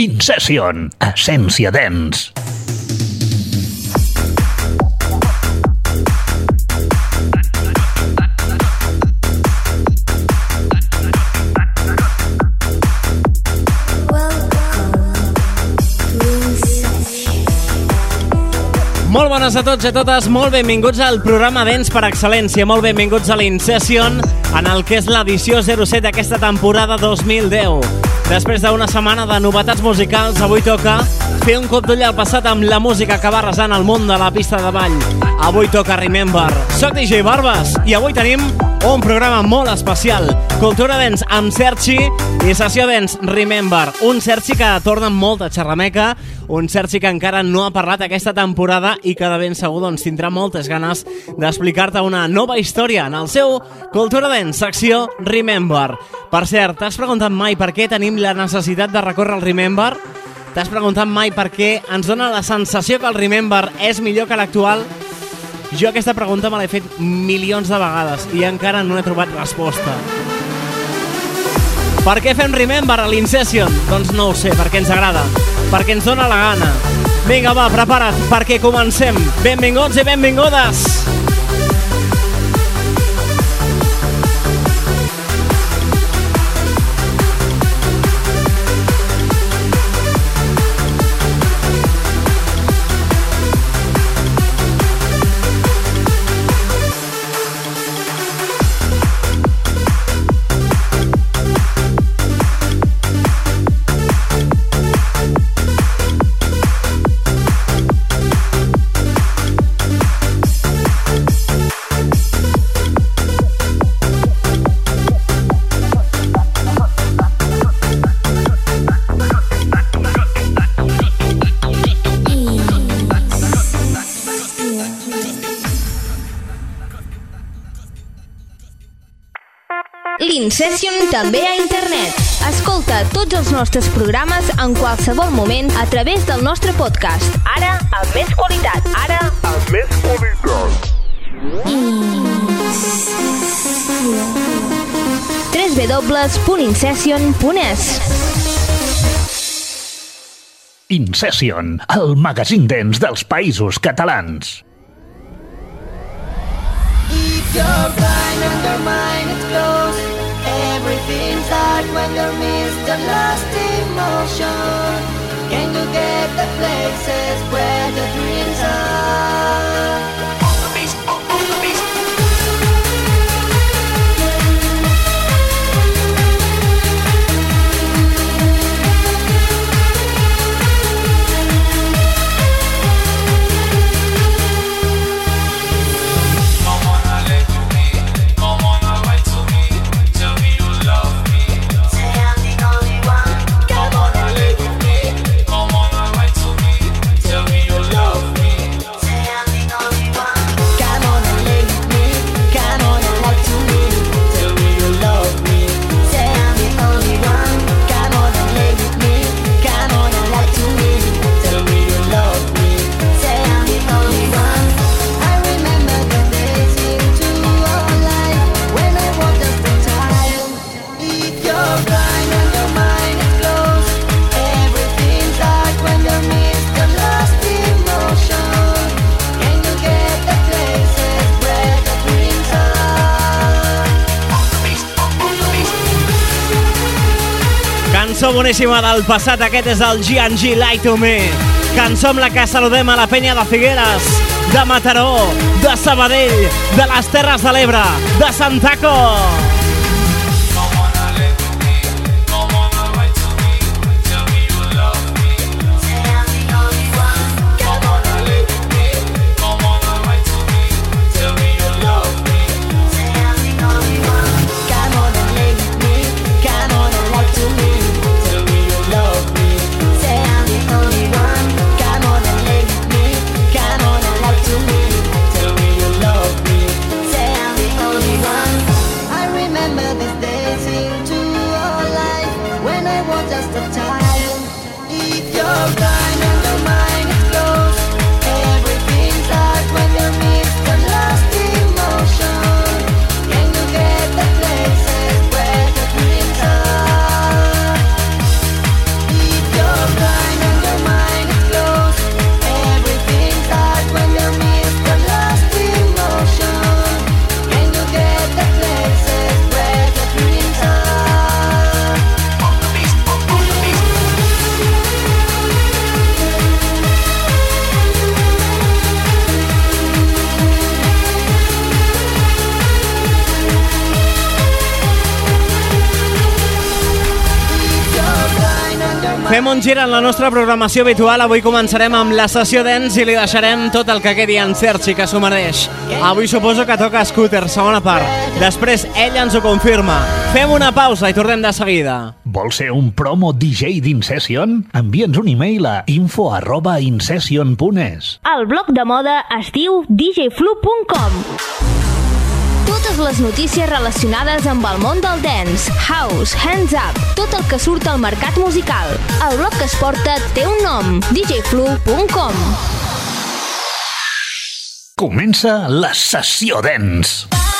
Incession, essència dens. Molt bones a tots i a totes, molt benvinguts al programa Dents per Excel·lència, molt benvinguts a l'Incession en el que és l'edició 07 d'aquesta temporada 2010. Després d'una setmana de novetats musicals, avui toca fer un cop d'ull al passat amb la música que va resant el món de la pista de ball. Avui toca Remember. Soc DJ Barbas i avui tenim un programa molt especial. Cultura Dents amb Sergi i sessió Dents Remember. Un Sergi que torna amb molta xerrameca, un Sergi que encara no ha parlat aquesta temporada i que de ben segur doncs, tindrà moltes ganes d'explicar-te una nova història en el seu Cultura Dents, secció Remember. Per cert, t'has preguntat mai per què tenim la necessitat de recórrer el Remember? T'has preguntat mai per què ens dona la sensació que el Remember és millor que l'actual? Jo aquesta pregunta me l'he fet milions de vegades i encara no he trobat resposta. Per què fem Remember a l'Incession? Doncs no ho sé, perquè ens agrada, perquè ens dona la gana. Vinga, va, prepara't, perquè comencem. Benvinguts i benvingudes! L'Incession també a internet. Escolta tots els nostres programes en qualsevol moment a través del nostre podcast. Ara, amb més qualitat. Ara, amb més qualitat. www.incession.es Incession, el magazín dens dels països catalans. If you're blind and your mind is closed, everything's dark when you're missed the lost emotion. Can you get the places where the dreams are? Boníssima del passat, aquest és el G&G Light to Me. Cançó amb la que saludem a la penya de Figueres, de Mataró, de Sabadell, de les Terres de l'Ebre, de Santaco. Fem un gir en la nostra programació habitual. Avui començarem amb la sessió dance i li deixarem tot el que quedi en Sergi, que s'ho mereix. Avui suposo que toca Scooter, segona part. Després ell ens ho confirma. Fem una pausa i tornem de seguida. Vols ser un promo DJ d'Incession? Envia'ns un e-mail a info arroba incession.es. El blog de moda es diu djflu.com Totes les notícies relacionades amb el món del dance, house, hands up, tot el que surt al mercat musical. El blog que es porta té un nom, djflu.com Comença la sessió dance.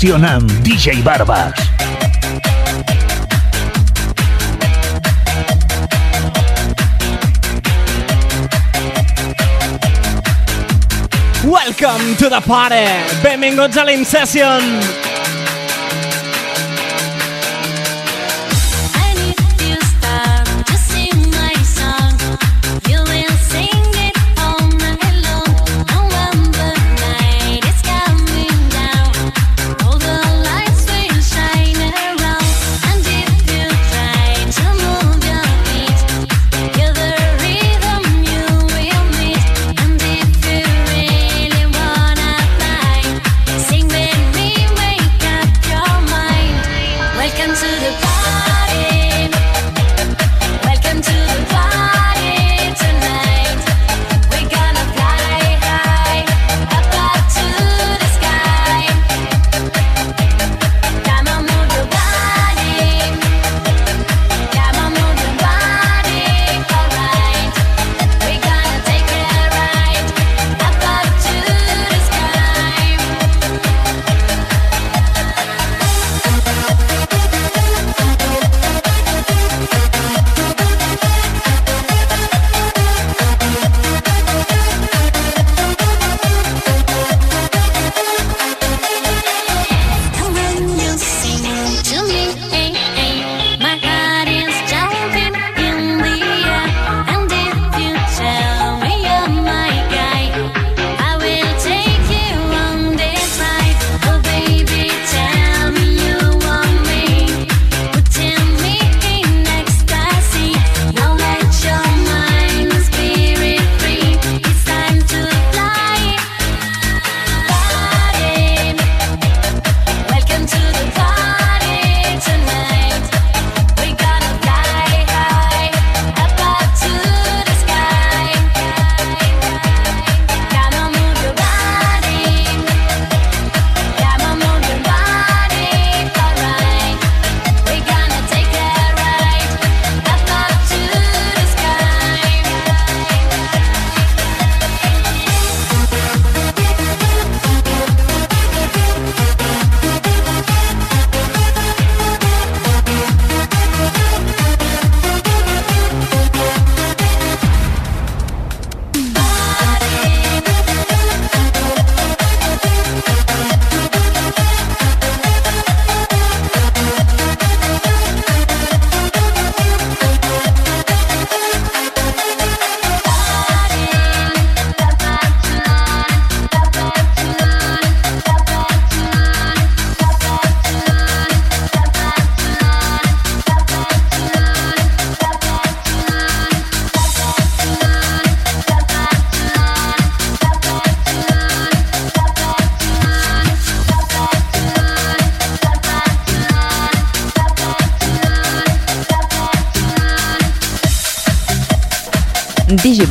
Incession amb DJ Barbas. Welcome to the party! Benvinguts a l'Incession!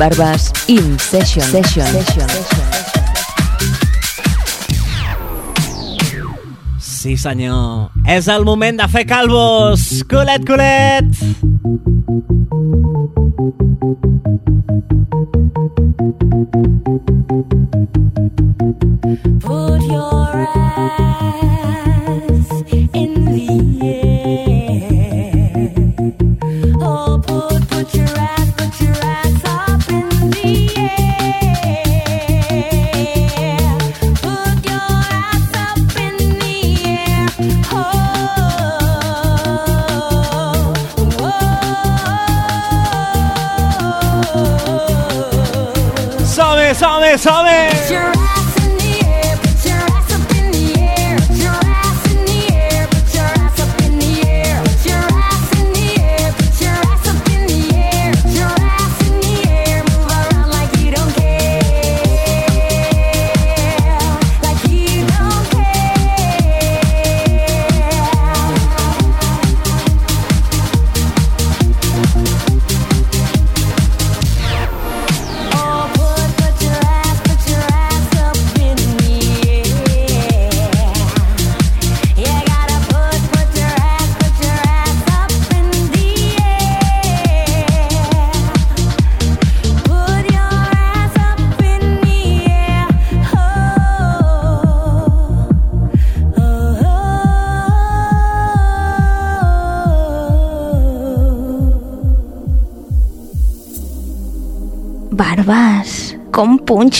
Digibarbas In Session. Session. Session. Sí, senyor. És el moment de fer calvos. Culet, culet. sabe, sabe.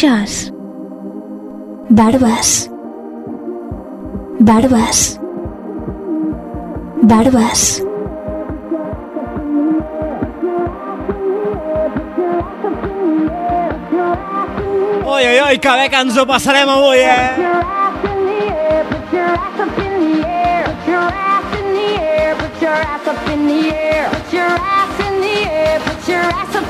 fletxes. Barbes. Barbes. Barbes. Oi, oi, oi, que bé que ens ho passarem avui, eh? Put your ass up in the air, put your ass in the air, put your ass up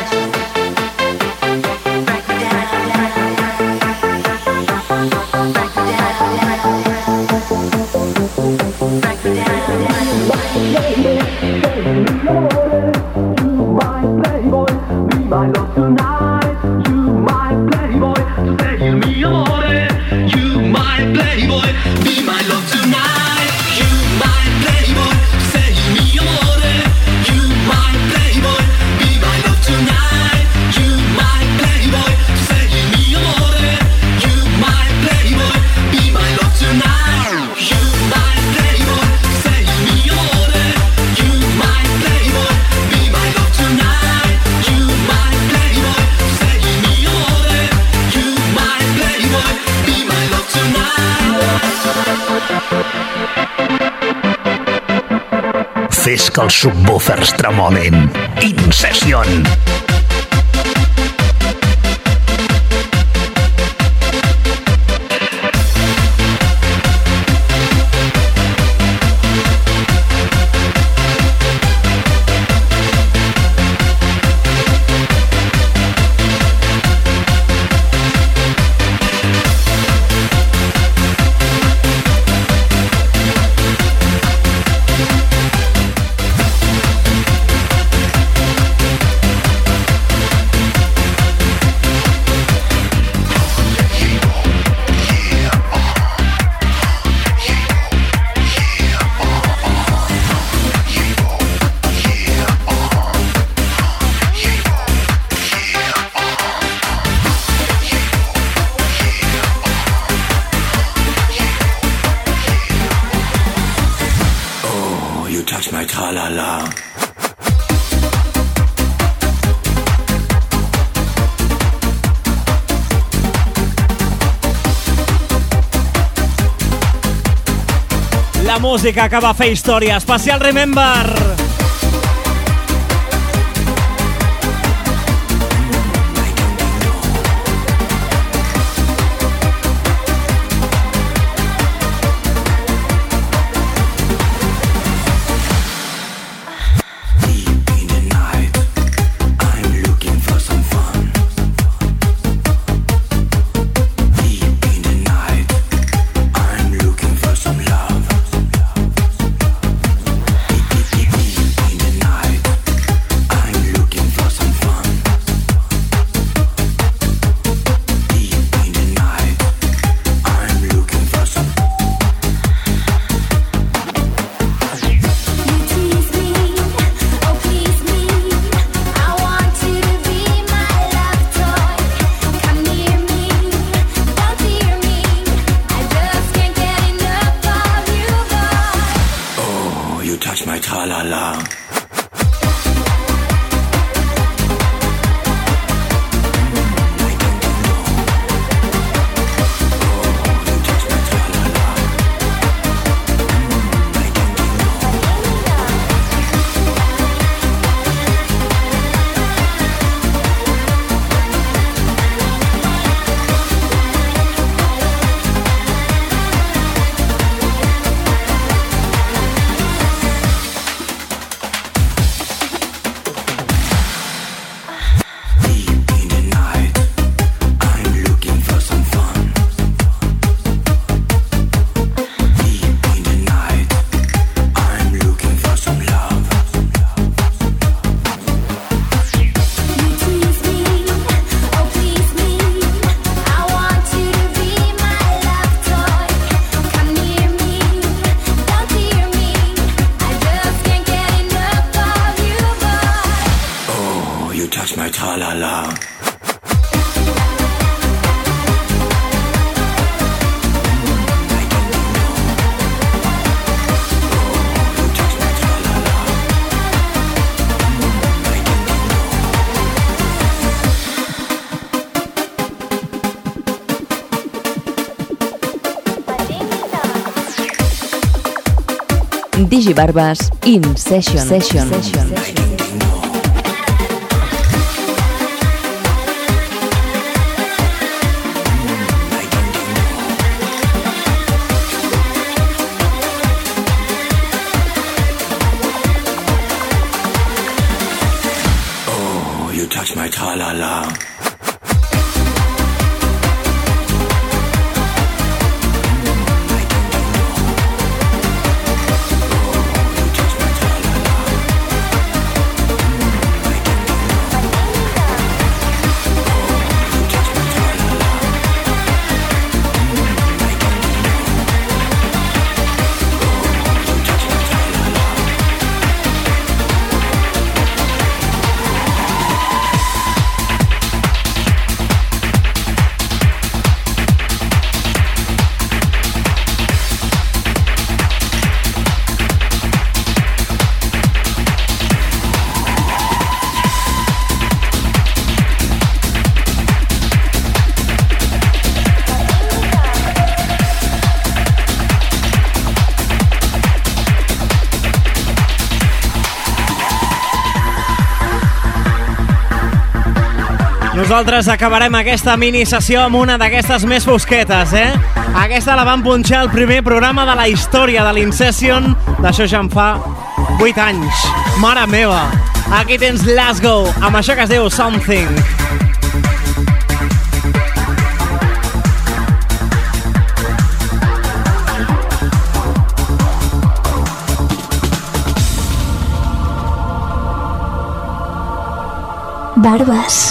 Modena. música que va fer història. Especial Remember. y Barbas in Session. session. session. nosaltres acabarem aquesta mini sessió amb una d'aquestes més fosquetes, eh? Aquesta la van punxar al primer programa de la història de l'Incession, d'això ja en fa 8 anys. Mare meva! Aquí tens Let's Go, amb això que es diu Something. barbas.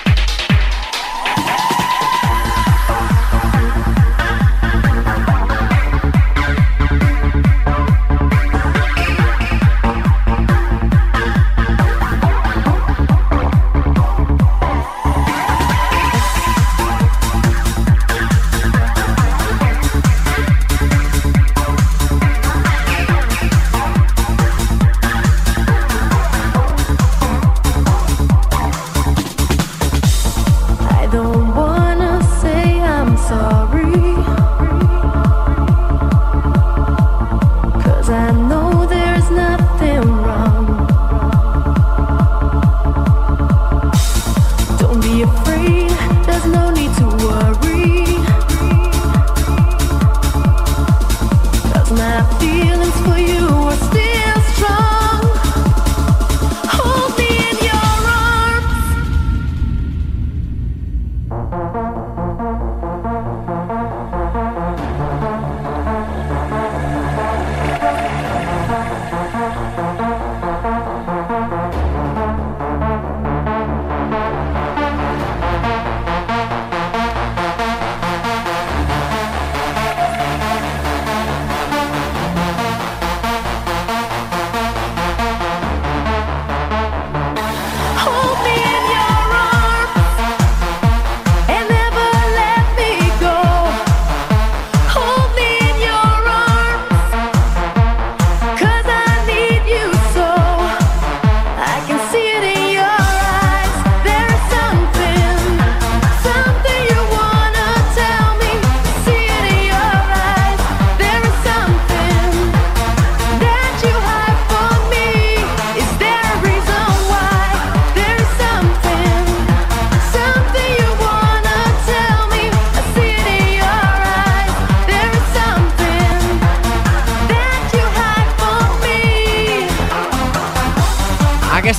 you.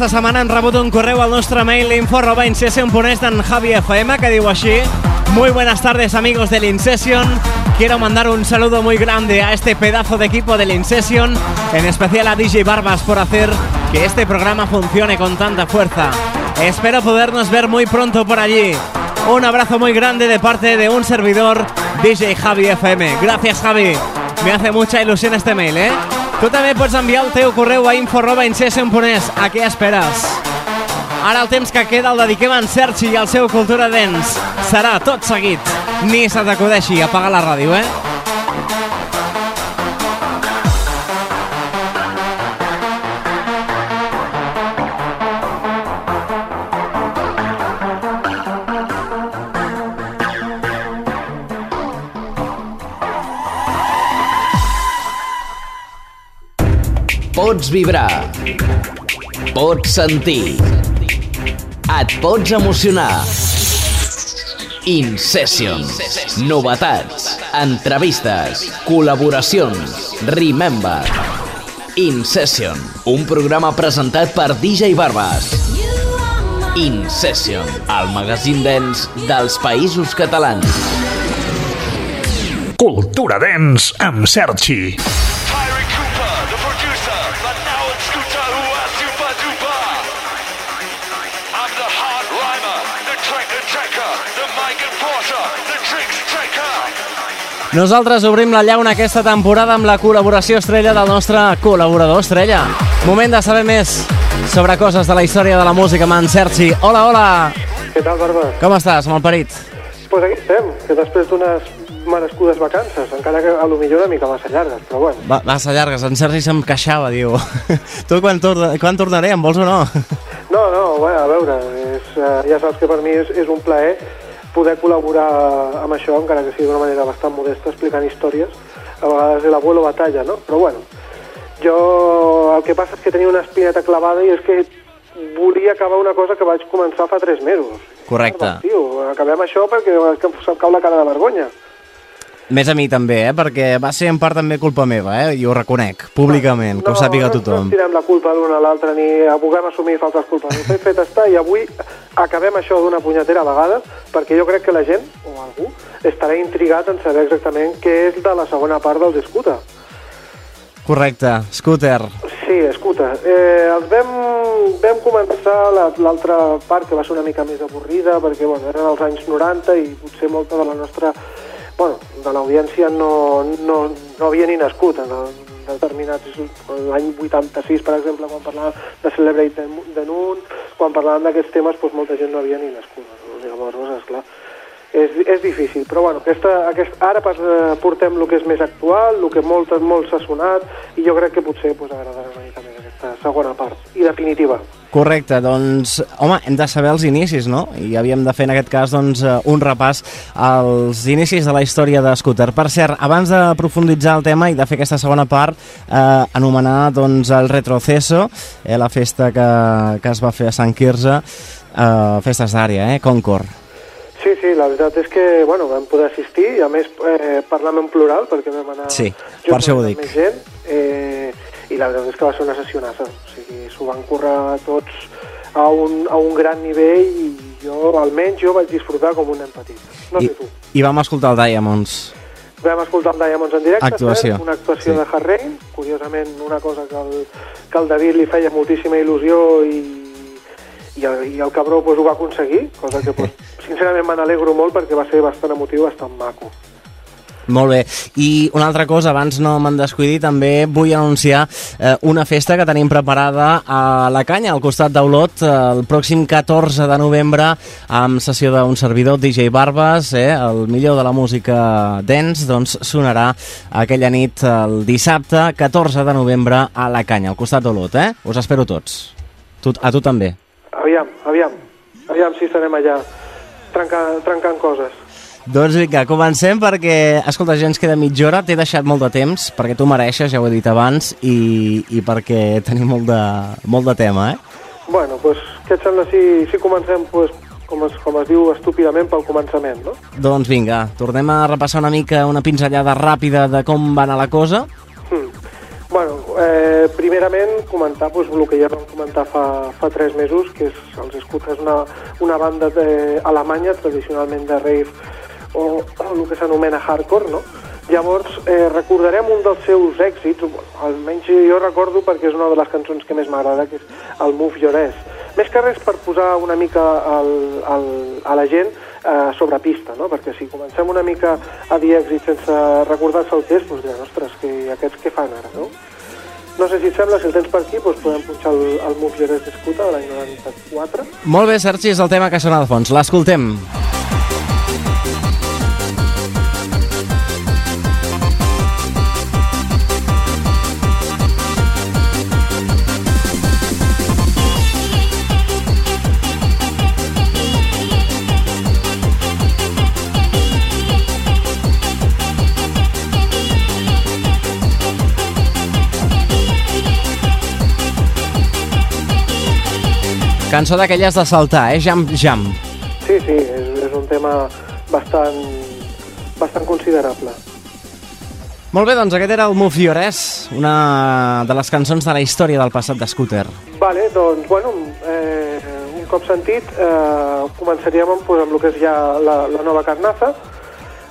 Aquesta setmana hem rebut un correu al nostre mail info arroba incession.es d'en Javi FM que diu així. Muy buenas tardes amigos del Incession Quiero mandar un saludo muy grande a este pedazo de equipo del Incession En especial a DJ Barbas por hacer que este programa funcione con tanta fuerza. Espero podernos ver muy pronto por allí. Un abrazo muy grande de parte de un servidor DJ Javi FM Gracias Javi. Me hace mucha ilusión este mail, eh? Tu també pots enviar el teu correu a info arroba incession.es. A què esperes? Ara el temps que queda el dediquem a en Sergi i al seu Cultura Dance. Serà tot seguit. Ni se t'acudeixi apagar la ràdio, eh? Pots vibrar. Pots sentir. Et pots emocionar. In Session. Novetats, entrevistes, col·laboracions. Remember. In Session. Un programa presentat per DJ Barbas. In Session. El magazín dens dels països catalans. Cultura Dance amb Sergi. Nosaltres obrim la llauna aquesta temporada amb la col·laboració estrella del nostre col·laborador estrella. Moment de saber més sobre coses de la història de la música amb en Sergi. Hola, hola! Què tal, Barba? Com estàs, malparit? Doncs pues aquí estem, que després d'unes merescudes vacances, encara que a lo millor una mica massa llargues, però bueno. Va, ser llargues, en Sergi se'm queixava, diu. tu quan, torna, quan tornaré, em vols o no? No, no, bueno, a veure, és, uh, ja saps que per mi és, és un plaer poder col·laborar amb això, encara que sigui d'una manera bastant modesta, explicant històries. A vegades l'abuelo batalla, no? Però bueno, jo el que passa és que tenia una espineta clavada i és que volia acabar una cosa que vaig començar fa tres mesos. Correcte. Tio, acabem això perquè és que se'm cau la cara de vergonya. Més a mi també, eh? perquè va ser en part també culpa meva, eh? i ho reconec, públicament, que ho sàpiga no, No tothom. ens tirem la culpa l'un a l'altre ni puguem assumir faltes culpes. El fet fet està i avui acabem això d'una punyetera vegada perquè jo crec que la gent, o algú, estarà intrigat en saber exactament què és de la segona part dels Scooter. Correcte, Scooter. Sí, escuta, eh, els vam, vam començar la- l'altra part que va ser una mica més avorrida perquè bueno, eren els anys 90 i potser molta de la nostra, bueno, de l'audiència no, no, no havia ni nascut en, determinats, l'any 86 per exemple quan parlàvem de Celebrate the, Noon, quan parlàvem d'aquests temes doncs molta gent no havia ni nascut, llavors esclar, és, és difícil, però bueno, aquesta, aquest, ara pas, eh, portem el que és més actual, el que molt, molt s'ha sonat, i jo crec que potser pues, agradarà una mica més aquesta segona part, i definitiva. Correcte, doncs, home, hem de saber els inicis, no? I havíem de fer en aquest cas doncs, eh, un repàs als inicis de la història de Scooter. Per cert, abans de profunditzar el tema i de fer aquesta segona part, eh, anomenar doncs, el Retroceso, eh, la festa que, que es va fer a Sant Quirze, eh, festes d'àrea, eh? Concord. Sí, sí, la veritat és que bueno, vam poder assistir i a més eh, parlam en plural perquè vam anar Sí, per això ho dic. més gent eh, i la veritat és que va ser una sessionassa o sigui, s'ho van currar tots a un, a un gran nivell i jo, almenys jo vaig disfrutar com un nen petit no I, sé tu I vam escoltar el Diamonds. Vam escoltar el Diamonds en directe, Actuació. cert? una actuació Sí. de Hard Rain, curiosament una cosa que el, que el David li feia moltíssima il·lusió i, i, el, i el cabró pues, ho va aconseguir, cosa que pues, sincerament me n'alegro molt perquè va ser bastant emotiu, bastant maco. Molt bé. I una altra cosa, abans no me'n descuidi, també vull anunciar eh, una festa que tenim preparada a la Canya, al costat d'Olot, eh, el pròxim 14 de novembre, amb sessió d'un servidor, DJ Barbas, eh, el millor de la música dance, doncs sonarà aquella nit el dissabte 14 de novembre a la Canya, al costat d'Olot, eh? Us espero tots. Tu, a tu també. Aviam, aviam, aviam si estarem allà trencant, trencant coses. Doncs vinga, comencem perquè, escolta, ja ens queda mitja hora, t'he deixat molt de temps, perquè tu mereixes, ja ho he dit abans, i, i perquè tenim molt de, molt de tema, eh? Bueno, pues, què et sembla si, si comencem, pues, com, es, com es diu estúpidament, pel començament, no? Doncs vinga, tornem a repassar una mica una pinzellada ràpida de com va anar la cosa. Hmm. Bueno, eh, primerament comentar pues, el que ja vam comentar fa, fa tres mesos, que és els Scooters, una, una banda de, alemanya tradicionalment de rave o, el que s'anomena hardcore, no? Llavors, eh, recordarem un dels seus èxits, almenys jo recordo perquè és una de les cançons que més m'agrada, que és el Move Your Ass. Més que res per posar una mica el, el, a la gent eh, sobre pista, no? perquè si comencem una mica a dir èxit sense recordar-se el és, doncs diran, ostres, que aquests què fan ara, no? No sé si et sembla, si el tens per aquí, doncs podem punxar el, el Move Your Ass d'Escuta de l'any 94. Molt bé, Sergi, és el tema que sona al fons. L'escoltem. Cançó d'aquelles de saltar, eh? Jam, jam. Sí, sí, és, és un tema bastant, bastant considerable. Molt bé, doncs aquest era el Ass, una de les cançons de la història del passat de Scooter. Vale, doncs, bueno, eh, un cop sentit, eh, començaríem amb, pues, amb el que és ja la, la nova carnaza.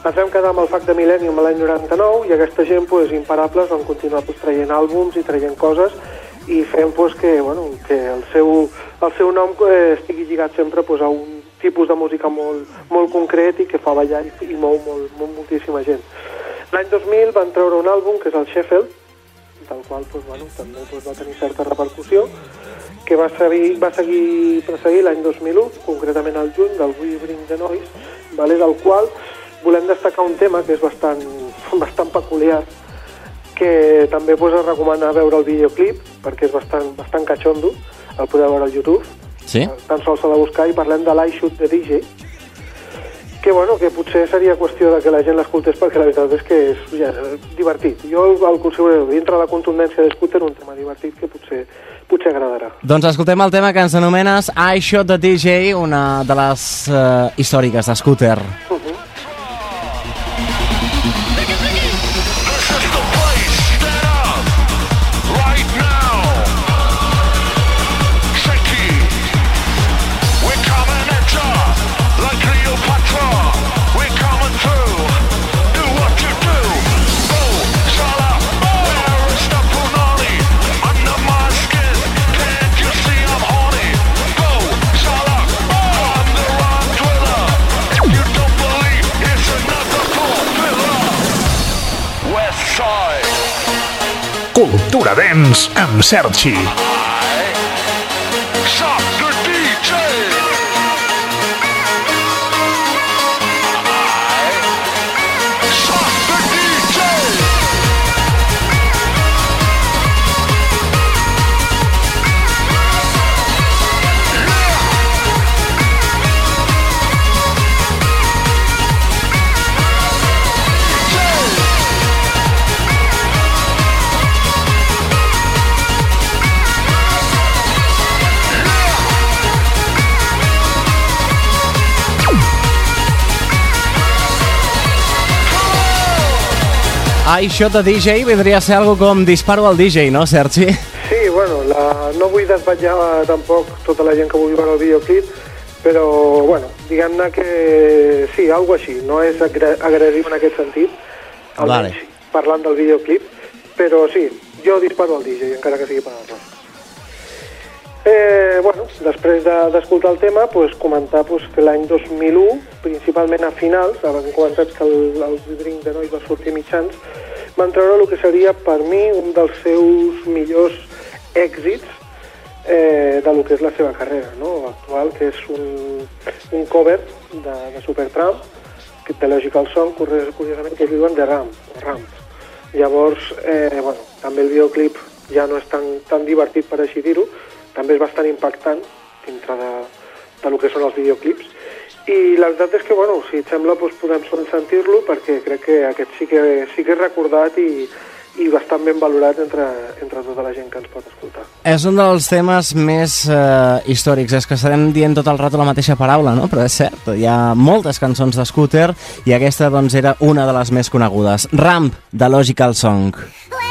Ens vam quedar amb el FAC de Millennium l'any 99 i aquesta gent, pues, imparables, van continuar pues, traient àlbums i traient coses i fent pues, que, bueno, que el, seu, el seu nom eh, estigui lligat sempre pues, a un tipus de música molt, molt concret i que fa ballar i, i mou molt, molt, moltíssima gent. L'any 2000 van treure un àlbum que és el Sheffield, del qual pues, bueno, també pues, va tenir certa repercussió, que va seguir, va seguir perseguir l'any 2001, concretament al juny, del We Bring the Noise, vale, del qual volem destacar un tema que és bastant, bastant peculiar, que també pues, es recomana veure el videoclip, perquè és bastant, bastant catxondo, el podeu veure al YouTube, Sí? tan sols s'ha de buscar, i parlem de l'iShoot de DJ, que, bueno, que potser seria qüestió de que la gent l'escoltés perquè la veritat és que és ja, divertit. Jo el, el considero, dintre la contundència de Scooter, un tema divertit que potser, potser agradarà. Doncs escoltem el tema que ens anomenes I Shot the DJ, una de les eh, històriques de Scooter. Right Dance I Shot the DJ podria ser algo com disparo al DJ, no, Sergi? Sí, bueno, la, no vull desvetllar tampoc tota la gent que vulgui veure el videoclip, però, bueno, diguem-ne que sí, algo així, no és agre- agressiu en aquest sentit, Vale. almenys parlant del videoclip, però sí, jo disparo al DJ, encara que sigui per error. Eh, bueno, després de- d'escoltar el tema, pues, comentar pues, que l'any 2001, principalment a finals, abans comentat que el, el Drink de Noi va sortir mitjans, van treure el que seria, per mi, un dels seus millors èxits eh, de lo que és la seva carrera no? actual, que és un, un cover de, de Supertramp, que té Logical Song, curios- curiosament, que es diuen The Ramp, Ramp. Llavors, eh, bueno, també el videoclip ja no és tan, tan divertit, per així dir-ho, també és bastant impactant dintre de, de lo que són els videoclips. I la veritat és que, bueno, si et sembla, doncs podem sentir-lo, perquè crec que aquest sí que, sí que és recordat i, i bastant ben valorat entre, entre tota la gent que ens pot escoltar. És un dels temes més eh, històrics. És que estarem dient tot el rato la mateixa paraula, no? Però és cert, hi ha moltes cançons de Scooter i aquesta doncs era una de les més conegudes. Ramp, de Logical Song. Good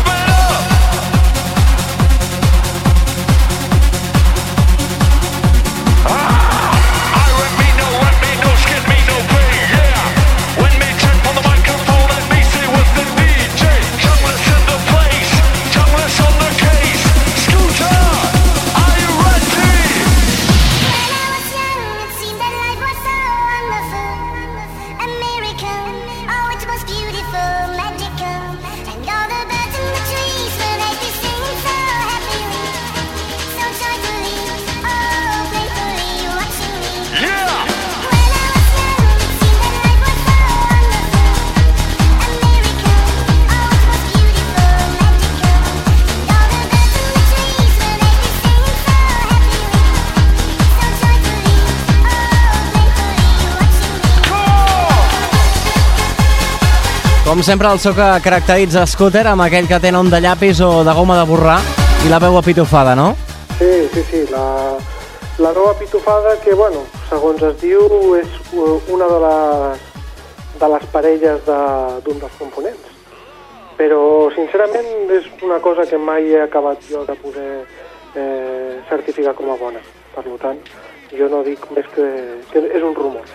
Com sempre, el so que caracteritza Scooter amb aquell que té nom de llapis o de goma de borrar i la veu apitofada, no? Sí, sí, sí, la, la nova pitufada que, bueno, segons es diu, és uh, una de les, de les parelles d'un de, dels components. Però, sincerament, és una cosa que mai he acabat jo de poder eh, certificar com a bona. Per tant, jo no dic més que, que és un rumor.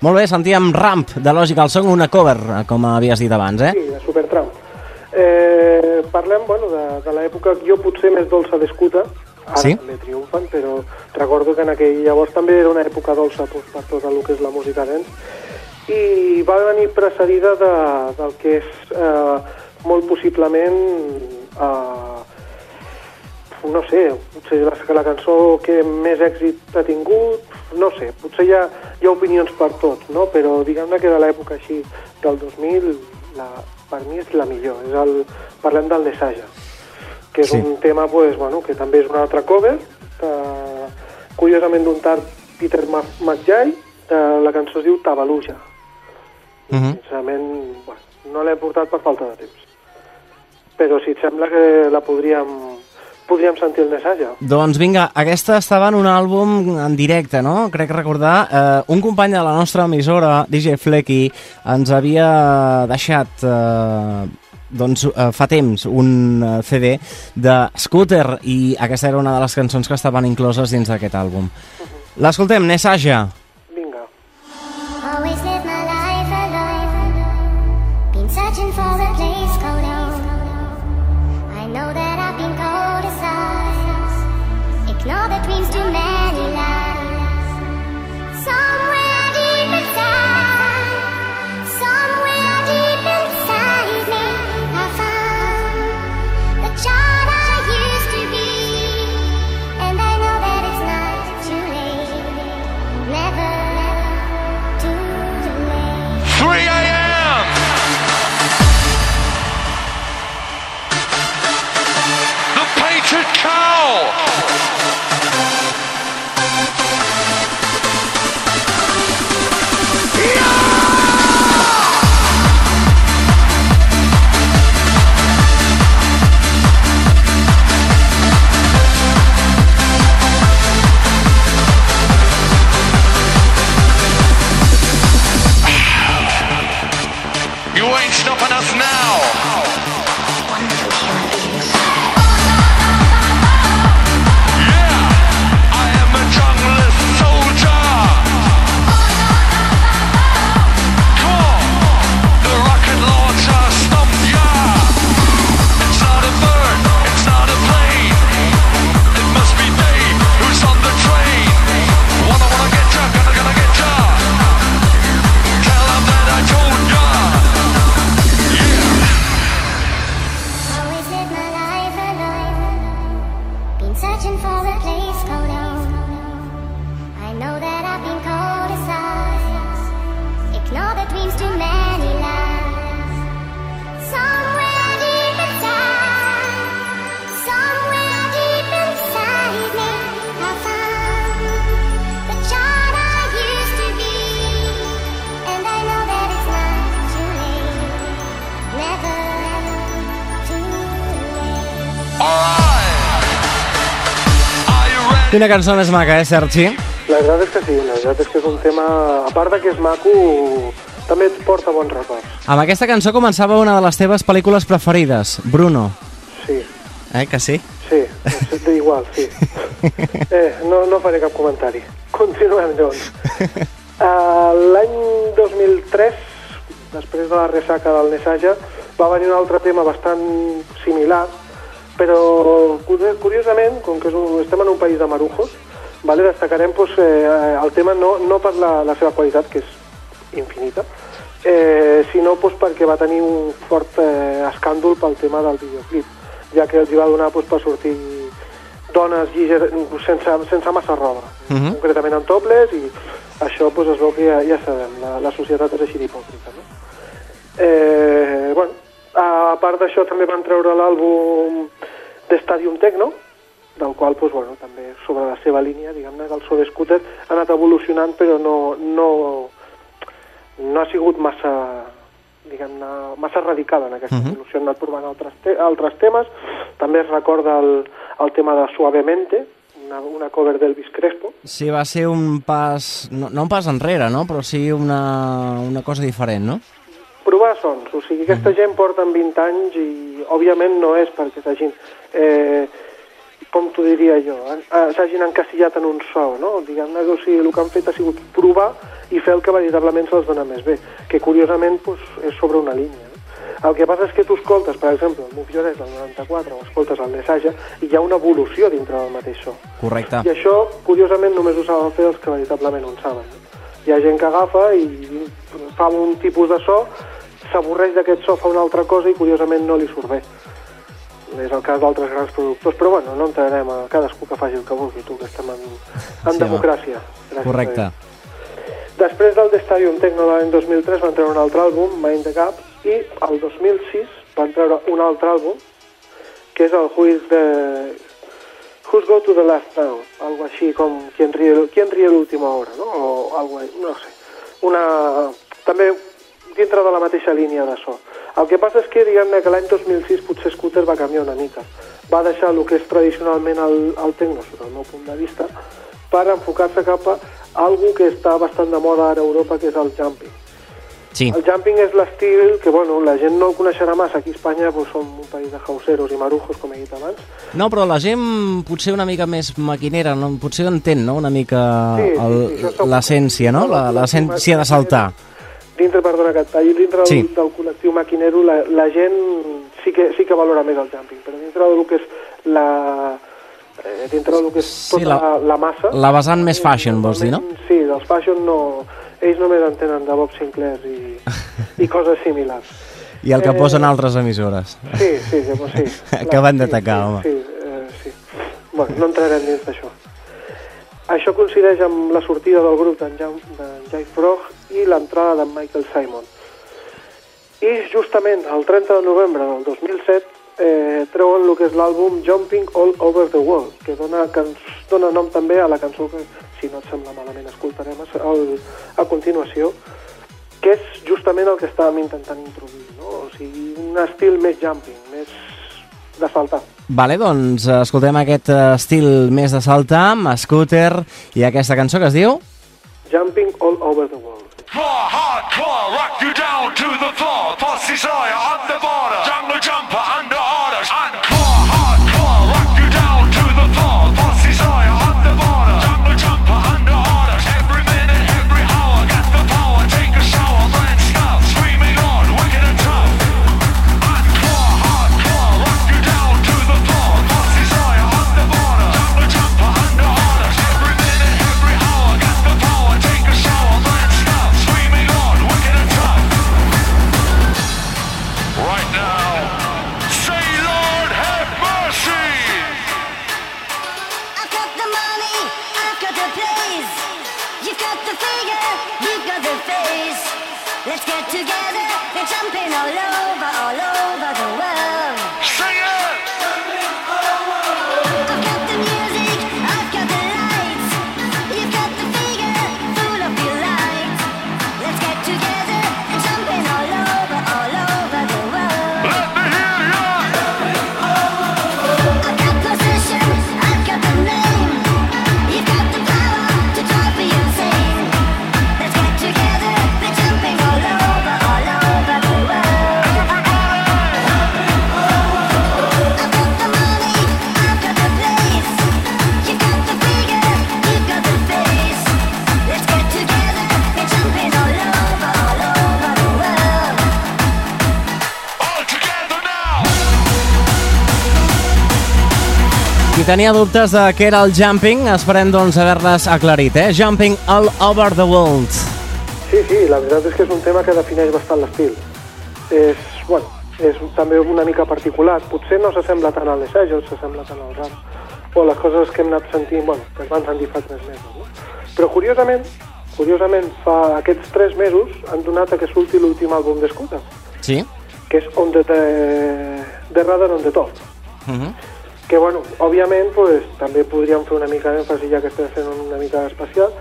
Molt bé, sentíem Ramp, de Logical Song, una cover, com havies dit abans, eh? Sí, de Supertramp. Eh, parlem, bueno, de, de l'època, jo potser més dolça d'escuta, ara Sí? també triomfen, però recordo que en aquell llavors també era una època dolça doncs, per tot el que és la música dance, i va venir precedida de, del que és eh, molt possiblement eh, no sé, potser la, la cançó que més èxit ha tingut, no sé, potser hi ha, hi ha opinions per tot, no? però diguem-ne que de l'època així del 2000, la, per mi és la millor, és el, parlem del Nesaja, que és Sí. un tema pues, bueno, que també és un altre cover, que, curiosament d'un tard Peter McJay, la cançó es diu Tabaluja. Uh -huh. Sincerament, bueno, no l'he portat per falta de temps. Però si et sembla que la podríem, podríem sentir el Nesaja. Doncs vinga, aquesta estava en un àlbum en directe, no? Crec recordar. Eh, un company de la nostra emissora, DJ Flecky, ens havia deixat eh, doncs, eh, fa temps un eh, CD de Scooter i aquesta era una de les cançons que estaven incloses dins d'aquest àlbum. L'escoltem, Nesaja. Vinga. You ain't stopping us now. Quina cançó més maca, eh, Sergi? La veritat és que sí, la veritat és que és un tema, a part de que és maco, també et porta bons records. Amb aquesta cançó començava una de les teves pel·lícules preferides, Bruno. Sí, Eh, que sí? sí, és igual, sí. Eh, no, no faré cap comentari. Continuem, doncs. Uh, L'any 2003, després de la ressaca del Nesaja, va venir un altre tema bastant similar, però curi- curiosament, com que estem en un país de marujos, vale, destacarem pues, eh, el tema no, no per la, la seva qualitat, que és infinita, eh, sinó pues, perquè va tenir un fort eh, escàndol pel tema del videoclip, ja que els hi va donar pues, per sortir dones lliger, sense, sense massa roba, Mhm. concretament en topless, i això pues, es veu que ja, ja sabem, la, la societat és així d'hipòcrita. No? Eh, a part d'això també van treure l'àlbum de Stadium Techno, del qual pues, bueno, també sobre la seva línia, diguem-ne, del Soda Scooter ha anat evolucionant, però no, no, no ha sigut massa diguem-ne, massa radical en aquesta Mhm. evolució. Han anat provant altres, te altres temes. També es recorda el, el tema de Suavemente, una, una cover d'Elvis Crespo. Sí, va ser un pas... No, no un pas enrere, no? Però sí una, una cosa diferent, no? Provar sons, o sigui, aquesta gent porten 20 anys i, òbviament, no és perquè s'hagin, eh, com t'ho diria jo, eh, s'hagin encasillat en un so, no? Diguem-ne que o sigui, el que han fet ha sigut provar i fer el que veritablement se'ls dona més bé, que curiosament doncs, és sobre una línia. No? El que passa és que tu escoltes, per exemple, el Move Your Eyes del 94 o escoltes el Nesaja i hi ha una evolució dintre del mateix so. Correcte. I això, curiosament, només ho saben fer els que veritablement ho en saben. Hi ha gent que agafa i fa un tipus de so, s'avorreix d'aquest so, fa una altra cosa i curiosament no li surt bé. És el cas d'altres grans productors, però bueno, no entrarem a cadascú que faci el que vulgui, tu, que estem en, en Sí, democràcia. Gràcies Correcte. Després del The Stadium Techno de l'any 2003 van treure un altre àlbum, Mind the Gap, i el 2006 van treure un altre àlbum, que és el Who is the... Who's Go to the Last Now, algo així com ríe, Quien ríe l'última hora, no? O algo, no sé. Una... També dintre de la mateixa línia de so. El que passa és que, diguem-ne, que l'any 2006 potser Scooter va canviar una mica. Va deixar el que és tradicionalment el, el techno, sota el meu punt de vista, per enfocar-se cap a algo que està bastant de moda ara a Europa, que és el jumping. Sí. El jumping és l'estil que, bueno, la gent no el coneixerà massa. Aquí a Espanya doncs, som un país de hauseros i marujos, com he dit abans. No, però la gent potser una mica més maquinera, no? potser entén no? una mica Sí, sí, l'essència, no? La- L'essència de saltar. Dintre, perdona que et talli, dintre Sí. del, del col·lectiu maquinero la, la gent sí que, sí que valora més el jumping, però dintre del que és la... Eh, dintre del que és tota la- la, la massa... La vessant més fashion, vols dir, no? Sí, dels fashion no... Ells només entenen de Bob Sinclair i, i coses similars. I el que Eh, posen altres emissores. Sí, sí, sí, sí. clar, Acaben sí, d'atacar, sí, home. Sí, eh, sí. Bueno, no entrarem dins d'això. Això coincideix amb la sortida del grup d'en Jai Frog i l'entrada d'en Michael Simon. I justament el 30 de novembre del 2007 eh, treuen el que és l'àlbum Jumping All Over the World, que dona, que dona nom també a la cançó que, si no et sembla malament, escoltarem a, al, a continuació, que és justament el que estàvem intentant introduir, no? O sigui, un estil més jumping, més de saltar. Vale, doncs escoltem aquest eh, estil més de saltar amb Scooter i aquesta cançó que es diu... Jumping All Over the World. Claw, hardcore, rock you down to the floor. Pussy Sawyer on the border. Jungle jumper under tenia dubtes de què era el jumping, esperem doncs haver-les aclarit, eh? Jumping all over the world. Sí, sí, la veritat és que és un tema que defineix bastant l'estil. És, bueno, és també una mica particular. Potser no s'assembla tant al Lesage o s'assembla tant al Ram. O les coses que hem anat sentint, bueno, que es van sentir fa tres mesos, no? Però curiosament, curiosament, fa aquests tres mesos han donat a que surti l'últim àlbum de Scooter, Sí? que és On the, the, the Radar on the Top. Uh -huh. Que bueno, òbviament pues, també podríem fer una mica d'èmfasi ja que estem fent una mica especial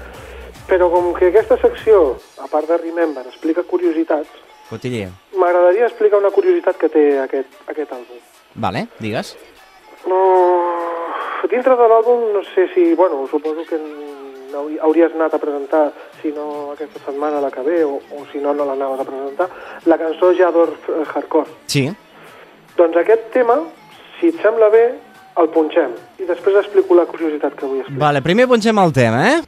però com que aquesta secció, a part de Remember, explica curiositats. M'agradaria explicar una curiositat que té aquest, aquest àlbum. Vale, digues. No, dintre de l'àlbum no sé si, bueno, suposo que hauries anat a presentar, si no aquesta setmana la que ve, o, o si no, no l'anaves a presentar, la cançó Jador Hardcore. Sí. Doncs aquest tema, si et sembla bé, el punxem. I després explico la curiositat que vull explicar. Vale, primer punxem el tema, eh?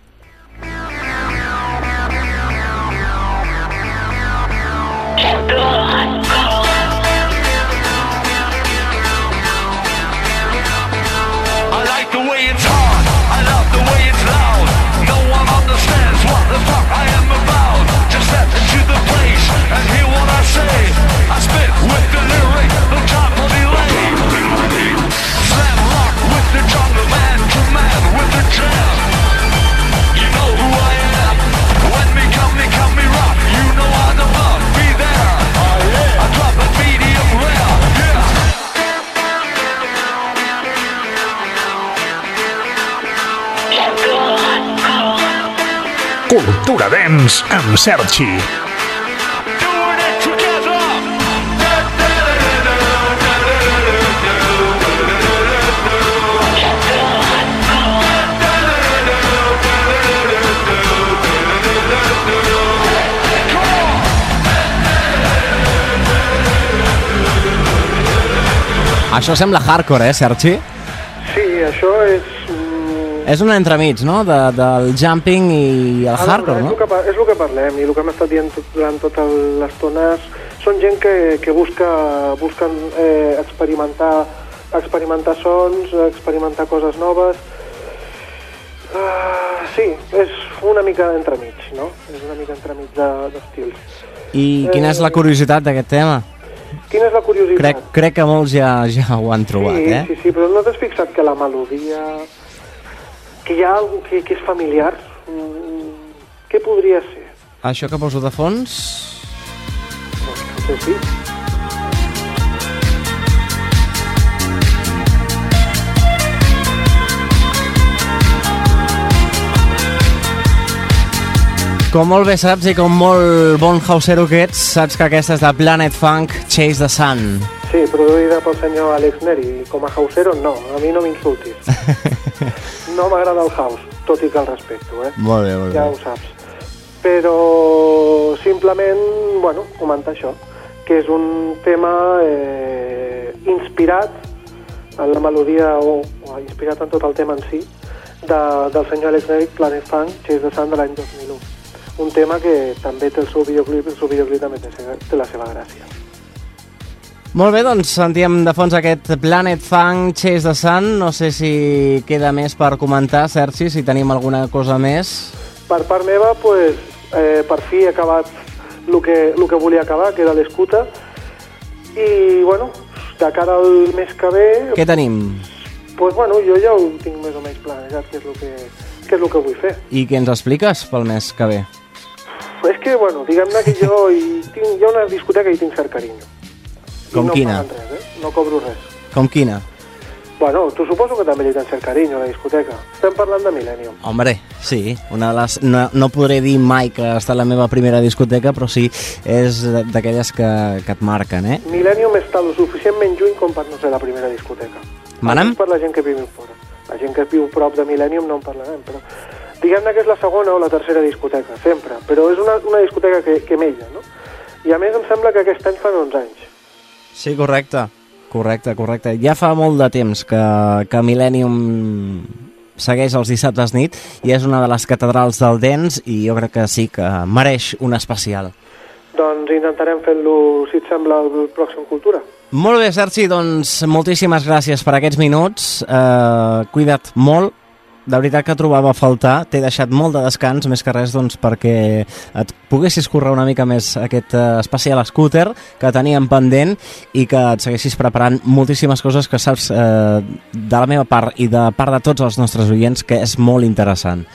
I Cultura Dance amb Sergi. Això sembla hardcore, eh, Sergi? Sí, això és... És un entremig, no?, de, del jumping i el a veure, hardcore, és no? el que, és el que parlem i el que hem estat dient tot, durant tota l'estona és- són gent que, que busca, busquen eh, experimentar, experimentar sons, experimentar coses noves. Uh, sí, és una mica entremig, no? És una mica entremig de- d'estils. I quina és la curiositat d'aquest tema? Quina és la curiositat? Crec, crec que molts ja, ja ho han trobat, sí, eh? Sí, sí, però no t'has fixat que la melodia... que hi ha alguna que, que és familiar? Mm, què podria ser? Això que poso de fons... No sé si... Com molt bé saps i com molt bon hausero que ets, saps que aquesta és de Planet Funk Chase the Sun. Sí, produïda pel senyor Alex Neri. Com a hausero, no. A mi no m'insultis. no m'agrada el house, tot i que el respecto, eh? Molt bé, molt ja bé. ho saps. Però simplement, bueno, comentar això, que és un tema eh, inspirat en la melodia, o, o inspirat en tot el tema en si, de, del senyor Alex Neri, Planet Funk, Chase the Sun de l'any 2001. Un tema que també té el seu videoclip, el seu videoclip també té la seva gràcia. Molt bé, doncs sentíem de fons aquest Planet Funk Chase the Sun. No sé si queda més per comentar, Sergi, si tenim alguna cosa més. Per part meva, pues, eh, per fi he acabat el que, el que volia acabar, que era l'escuta. I, bueno, de cara al mes que ve, Què tenim? pues, bueno, jo ja ho tinc més o menys planejat, què és el que, què és el que vull fer. I què ens expliques pel mes que ve? És que, bueno, diguem-ne que jo hi, tinc, hi ha una discoteca i tinc cert carinyo. Com no quina? res, eh? No cobro res. Com quina? Bueno, tu suposo que també li tens carinyo a la discoteca. Estem parlant de Millennium. Hombre, sí, una de les... no, no podré dir mai que ha estat la meva primera discoteca, però sí, és d'aquelles que, que et marquen, eh? Millennium està lo suficientment lluny com per no ser la primera discoteca. Manem? Per la gent que viu fora. La gent que viu prop de Millennium no en parlarem, però diguem-ne que és la segona o la tercera discoteca, sempre. Però és una, una discoteca que, que mella, no? I a més em sembla que aquest any fan 11 anys. Sí, correcte. Correcte, correcte. Ja fa molt de temps que, que Millennium segueix els dissabtes nit i és una de les catedrals del dance i jo crec que sí que mereix un especial. Doncs intentarem fer-lo, si et sembla, el pròxim Cultura. Molt bé, Sergi, doncs moltíssimes gràcies per aquests minuts. Uh, cuida't molt. De veritat que trobava a faltar. T'he deixat molt de descans, més que res doncs, perquè et poguessis córrer una mica més aquest uh, especial scooter que teníem pendent i que et segueixis preparant moltíssimes coses que saps uh, de la meva part i de part de tots els nostres oients que és molt interessant.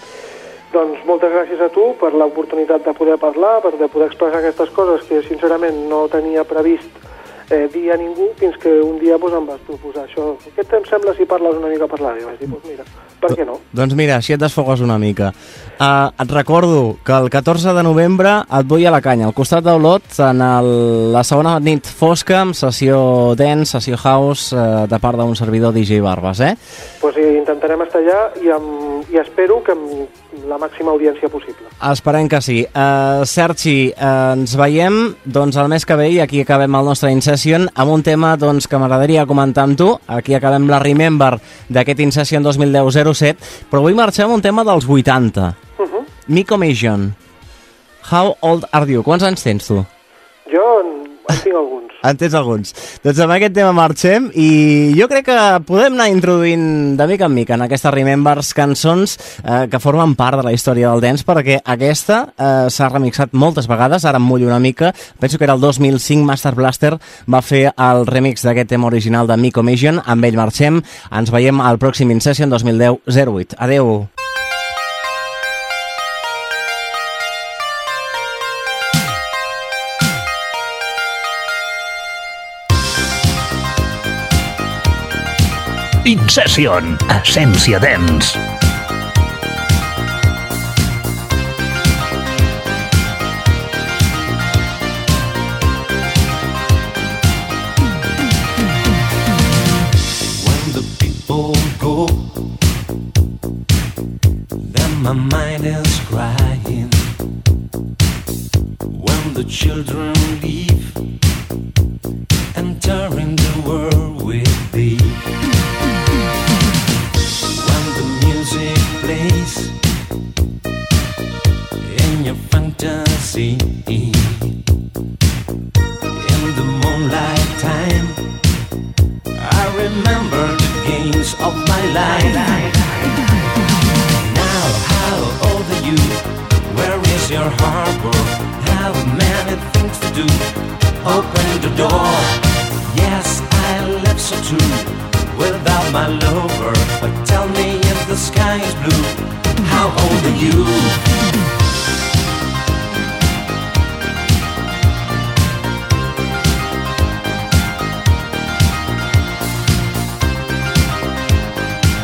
Doncs moltes gràcies a tu per l'oportunitat de poder parlar, per de poder expressar aquestes coses que sincerament no tenia previst eh, dir a ningú fins que un dia pues, em vas proposar això. Què em sembla si parles una mica per l'àudio? Vaig dir, pues mira, per què no? Doncs mira, així et desfogues una mica. Uh, et recordo que el 14 de novembre et vull a la canya, al costat d'Olot, en el, la segona nit fosca, amb sessió dance, sessió house, uh, de part d'un servidor DJ Barbas, eh? Pues, eh, intentarem estar allà i, amb, i espero que amb la màxima audiència possible. Esperem que sí. Uh, Sergi, uh, ens veiem doncs, el mes que ve i aquí acabem el nostre InSession amb un tema doncs, que m'agradaria comentar amb tu. Aquí acabem la Remember d'aquest InSession 2010-07, però marxar amb un tema dels 80. Uh -huh. Miko Mission. How old are you? Quants anys tens tu? Jo en, tinc alguns. En tens alguns. Doncs amb aquest tema marxem i jo crec que podem anar introduint de mica en mica en aquestes Remembers cançons eh, que formen part de la història del dance perquè aquesta eh, s'ha remixat moltes vegades, ara em mullo una mica, penso que era el 2005 Master Blaster va fer el remix d'aquest tema original de Miko Mission, amb ell marxem, ens veiem al pròxim InSession 2010-08. Adeu! Incession, essència dens. When the people go, then my mind is crying. When the children leave, and entering in the moonlight time. I remember the games of my life. Now, how old are you? Where is your harbor? Have many things to do. Open the door. Yes, I live so true without my lover. But tell me if the sky is blue. How old are you?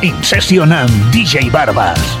Incession amb DJ Barbas.